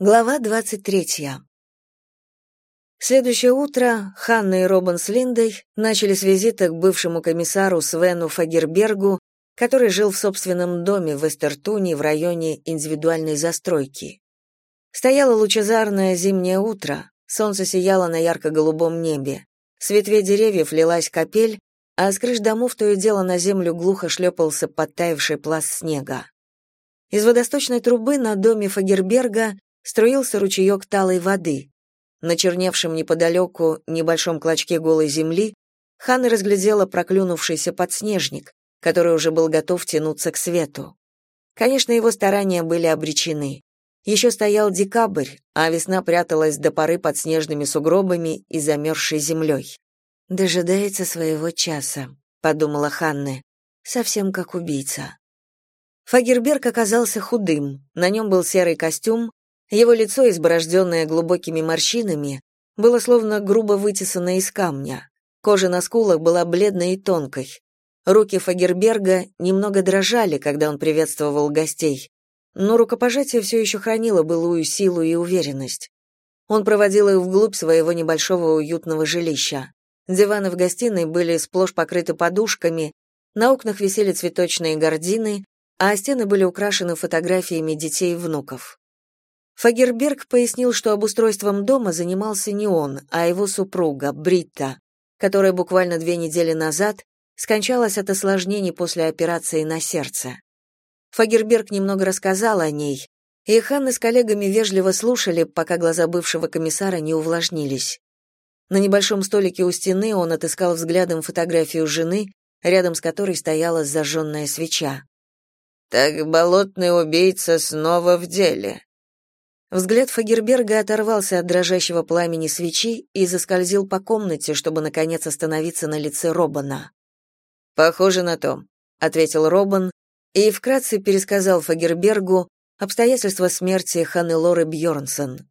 Глава 23. Следующее утро Ханна и Робин с Линдой начали с визита к бывшему комиссару Свену Фагербергу, который жил в собственном доме в Эстертуне в районе индивидуальной застройки. Стояло лучезарное зимнее утро, солнце сияло на ярко-голубом небе. С ветвей деревьев лилась капель, а с крыш домов то и дело на землю глухо шлепался подтаявший пласт снега. Из водосточной трубы на доме Фагерберга струился ручеек талой воды. На черневшем неподалеку небольшом клочке голой земли Ханна разглядела проклюнувшийся подснежник, который уже был готов тянуться к свету. Конечно, его старания были обречены. Еще стоял декабрь, а весна пряталась до поры под снежными сугробами и замерзшей землей. «Дожидается своего часа», — подумала Ханна, — «совсем как убийца». Фагерберг оказался худым, на нем был серый костюм, его лицо, изборожденное глубокими морщинами, было словно грубо вытесано из камня. Кожа на скулах была бледной и тонкой. Руки Фагерберга немного дрожали, когда он приветствовал гостей, но рукопожатие все еще хранило былую силу и уверенность. Он проводил их вглубь своего небольшого уютного жилища. Диваны в гостиной были сплошь покрыты подушками, на окнах висели цветочные гардины, а стены были украшены фотографиями детей и внуков. Фагерберг пояснил, что обустройством дома занимался не он, а его супруга, Бритта, которая буквально две недели назад скончалась от осложнений после операции на сердце. Фагерберг немного рассказал о ней, и Ханна с коллегами вежливо слушали, пока глаза бывшего комиссара не увлажнились. На небольшом столике у стены он отыскал взглядом фотографию жены, рядом с которой стояла зажженная свеча. «Так болотный убийца снова в деле», Взгляд Фагерберга оторвался от дрожащего пламени свечи и заскользил по комнате, чтобы наконец остановиться на лице Робана. Похоже на то, ответил Робан и вкратце пересказал Фагербергу обстоятельства смерти Ханны Лоры Бьорнсон.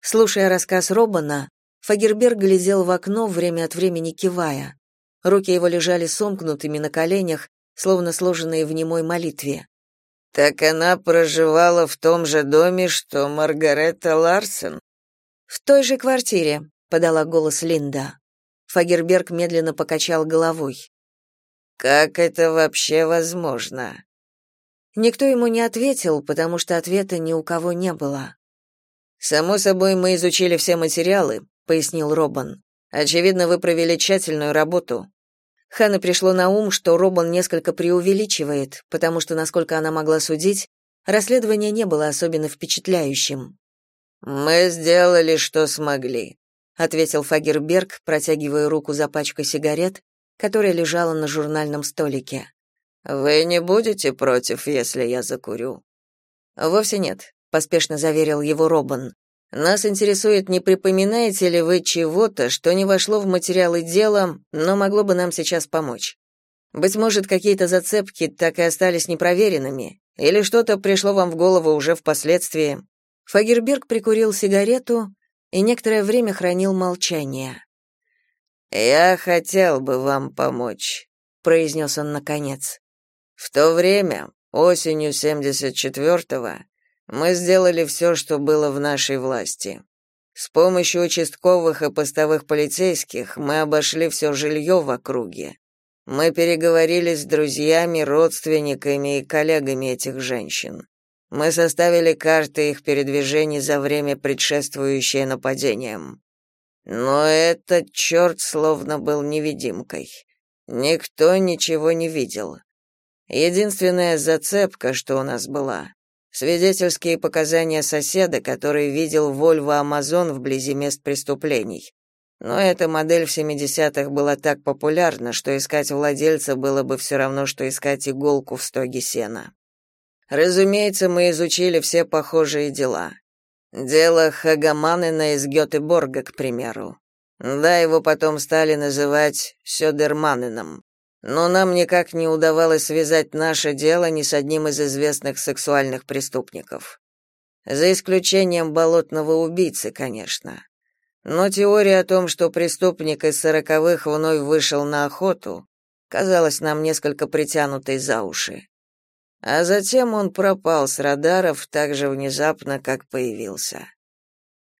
Слушая рассказ Робана, Фагерберг глядел в окно, время от времени кивая. Руки его лежали сомкнутыми на коленях, словно сложенные в немой молитве. Так она проживала в том же доме, что Маргарета Ларсен. В той же квартире, подала голос Линда. Фагерберг медленно покачал головой. Как это вообще возможно? Никто ему не ответил, потому что ответа ни у кого не было. Само собой, мы изучили все материалы, пояснил Робан. Очевидно, вы провели тщательную работу. Ханне пришло на ум, что Робан несколько преувеличивает, потому что, насколько она могла судить, расследование не было особенно впечатляющим. «Мы сделали, что смогли», — ответил Фагерберг, протягивая руку за пачкой сигарет, которая лежала на журнальном столике. «Вы не будете против, если я закурю?» «Вовсе нет», — поспешно заверил его Робан. Нас интересует, не припоминаете ли вы чего-то, что не вошло в материалы дела, но могло бы нам сейчас помочь. Быть может, какие-то зацепки так и остались непроверенными, или что-то пришло вам в голову уже впоследствии. Фагерберг прикурил сигарету и некоторое время хранил молчание. Я хотел бы вам помочь, произнес он наконец. В то время, осенью 74-го, мы сделали все, что было в нашей власти. С помощью участковых и постовых полицейских мы обошли все жилье в округе. Мы переговорили с друзьями, родственниками и коллегами этих женщин. Мы составили карты их передвижений за время, предшествующее нападениям. Но этот черт словно был невидимкой. Никто ничего не видел. Единственная зацепка, что у нас была, Свидетельские показания соседа, который видел Volvo Amazon вблизи мест преступлений. Но эта модель в 70-х была так популярна, что искать владельца было бы все равно, что искать иголку в стоге сена. Разумеется, мы изучили все похожие дела. Дело Хагаманена из Гётеборга, к примеру. Да, его потом стали называть Сёдерманеном но нам никак не удавалось связать наше дело ни с одним из известных сексуальных преступников. За исключением болотного убийцы, конечно. Но теория о том, что преступник из сороковых вновь вышел на охоту, казалась нам несколько притянутой за уши. А затем он пропал с радаров так же внезапно, как появился.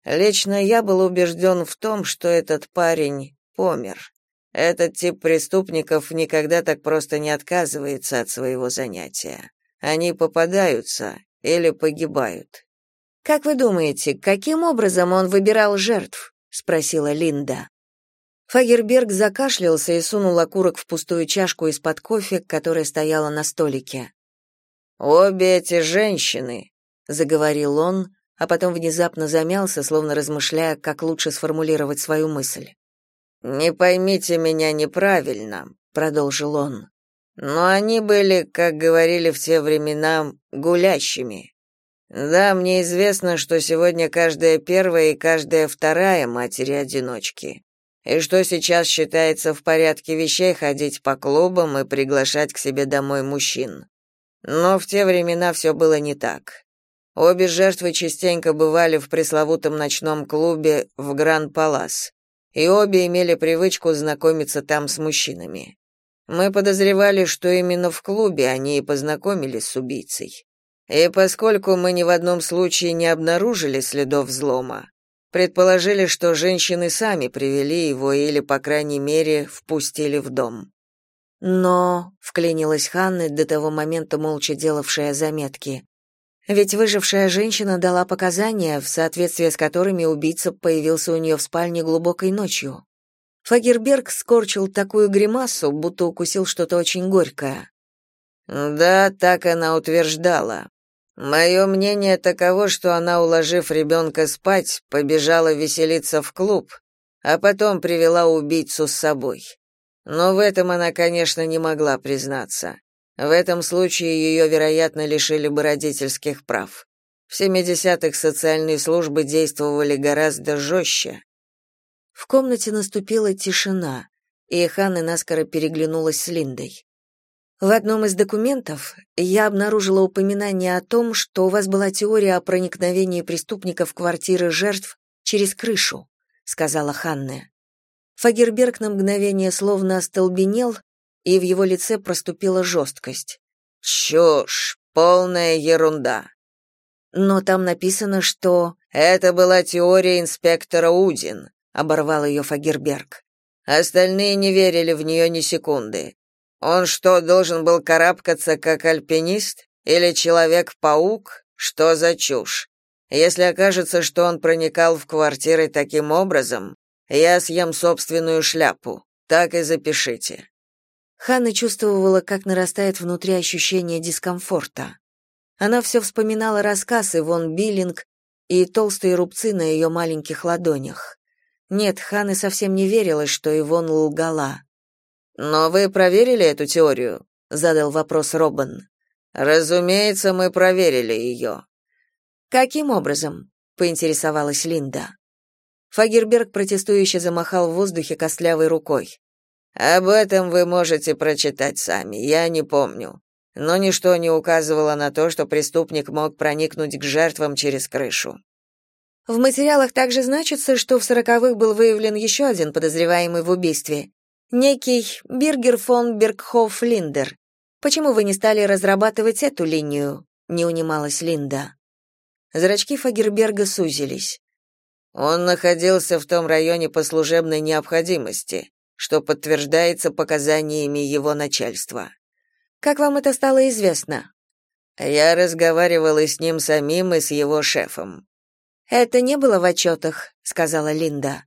Лично я был убежден в том, что этот парень помер. Этот тип преступников никогда так просто не отказывается от своего занятия. Они попадаются или погибают. Как вы думаете, каким образом он выбирал жертв? спросила Линда. Фагерберг закашлялся и сунул окурок в пустую чашку из-под кофе, которая стояла на столике. Обе эти женщины, заговорил он, а потом внезапно замялся, словно размышляя, как лучше сформулировать свою мысль. Не поймите меня неправильно, продолжил он. Но они были, как говорили в те времена, гулящими. Да, мне известно, что сегодня каждая первая и каждая вторая матери-одиночки. И что сейчас считается в порядке вещей ходить по клубам и приглашать к себе домой мужчин. Но в те времена все было не так. Обе жертвы частенько бывали в пресловутом ночном клубе в Гранд-Палас, и обе имели привычку знакомиться там с мужчинами. Мы подозревали, что именно в клубе они и познакомились с убийцей. И поскольку мы ни в одном случае не обнаружили следов взлома, предположили, что женщины сами привели его или, по крайней мере, впустили в дом. Но, вклинилась Ханна, до того момента молча делавшая заметки, ведь выжившая женщина дала показания, в соответствии с которыми убийца появился у нее в спальне глубокой ночью. Фагерберг скорчил такую гримасу, будто укусил что-то очень горькое. Да, так она утверждала. Мое мнение таково, что она, уложив ребенка спать, побежала веселиться в клуб, а потом привела убийцу с собой. Но в этом она, конечно, не могла признаться. В этом случае ее, вероятно, лишили бы родительских прав. В 70-х социальные службы действовали гораздо жестче. В комнате наступила тишина, и Ханна наскоро переглянулась с Линдой. В одном из документов я обнаружила упоминание о том, что у вас была теория о проникновении преступников в квартиры жертв через крышу, сказала Ханна. Фагерберг на мгновение словно остолбенел, и в его лице проступила жесткость. «Чушь! Полная ерунда!» «Но там написано, что...» «Это была теория инспектора Удин», — оборвал ее Фагерберг. Остальные не верили в нее ни секунды. Он что, должен был карабкаться как альпинист? Или человек-паук? Что за чушь? Если окажется, что он проникал в квартиры таким образом, я съем собственную шляпу. Так и запишите. Ханна чувствовала, как нарастает внутри ощущение дискомфорта. Она все вспоминала рассказ Ивон Биллинг и толстые рубцы на ее маленьких ладонях. Нет, Ханна совсем не верила, что Ивон лгала. «Но вы проверили эту теорию?» — задал вопрос Робин. «Разумеется, мы проверили ее». «Каким образом?» — поинтересовалась Линда. Фагерберг протестующе замахал в воздухе костлявой рукой. Об этом вы можете прочитать сами, я не помню. Но ничто не указывало на то, что преступник мог проникнуть к жертвам через крышу. В материалах также значится, что в сороковых был выявлен еще один подозреваемый в убийстве. Некий Биргер фон Бергхоф Линдер. Почему вы не стали разрабатывать эту линию? Не унималась Линда. Зрачки Фагерберга сузились. Он находился в том районе по служебной необходимости, что подтверждается показаниями его начальства. Как вам это стало известно? Я разговаривала с ним самим и с его шефом. Это не было в отчетах», — сказала Линда.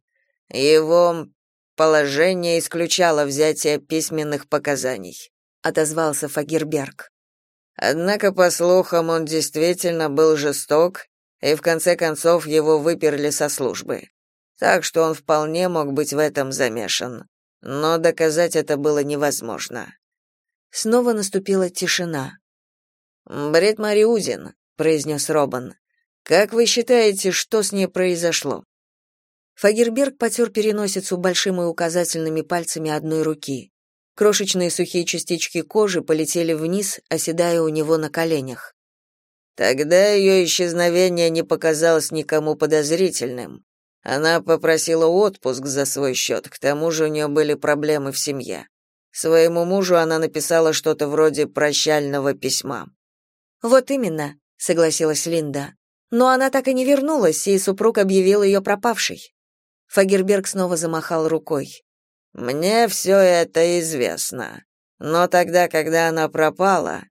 Его положение исключало взятие письменных показаний, отозвался Фагерберг. Однако, по слухам, он действительно был жесток и в конце концов его выперли со службы. Так что он вполне мог быть в этом замешан. Но доказать это было невозможно. Снова наступила тишина. «Бред Мариузин», — произнес Робан. «Как вы считаете, что с ней произошло?» Фагерберг потер переносицу большим и указательными пальцами одной руки. Крошечные сухие частички кожи полетели вниз, оседая у него на коленях. Тогда ее исчезновение не показалось никому подозрительным. Она попросила отпуск за свой счет, к тому же у нее были проблемы в семье. Своему мужу она написала что-то вроде прощального письма. Вот именно, согласилась Линда. Но она так и не вернулась, и супруг объявил ее пропавшей. Фагерберг снова замахал рукой. Мне все это известно. Но тогда, когда она пропала,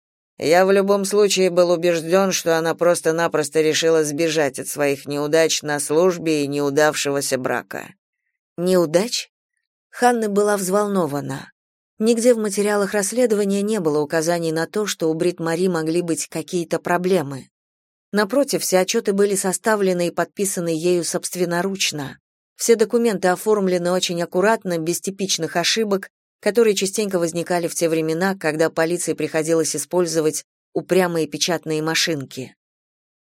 я в любом случае был убежден, что она просто-напросто решила сбежать от своих неудач на службе и неудавшегося брака. Неудач? Ханна была взволнована. Нигде в материалах расследования не было указаний на то, что у Брит Мари могли быть какие-то проблемы. Напротив, все отчеты были составлены и подписаны ею собственноручно. Все документы оформлены очень аккуратно, без типичных ошибок, которые частенько возникали в те времена, когда полиции приходилось использовать упрямые печатные машинки.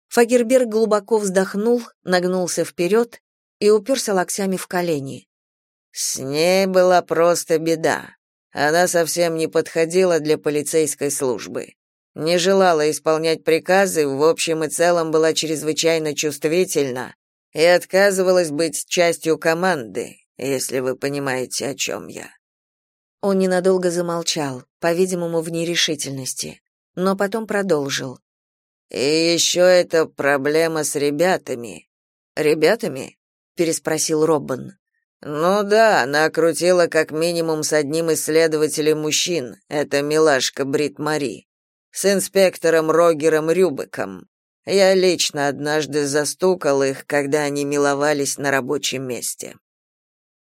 Фагерберг глубоко вздохнул, нагнулся вперед и уперся локтями в колени. С ней была просто беда. Она совсем не подходила для полицейской службы. Не желала исполнять приказы, в общем и целом была чрезвычайно чувствительна и отказывалась быть частью команды, если вы понимаете, о чем я. Он ненадолго замолчал, по-видимому, в нерешительности, но потом продолжил. «И еще это проблема с ребятами». «Ребятами?» — переспросил Роббан. «Ну да, она крутила как минимум с одним из следователей мужчин, это милашка Брит Мари, с инспектором Рогером Рюбеком. Я лично однажды застукал их, когда они миловались на рабочем месте».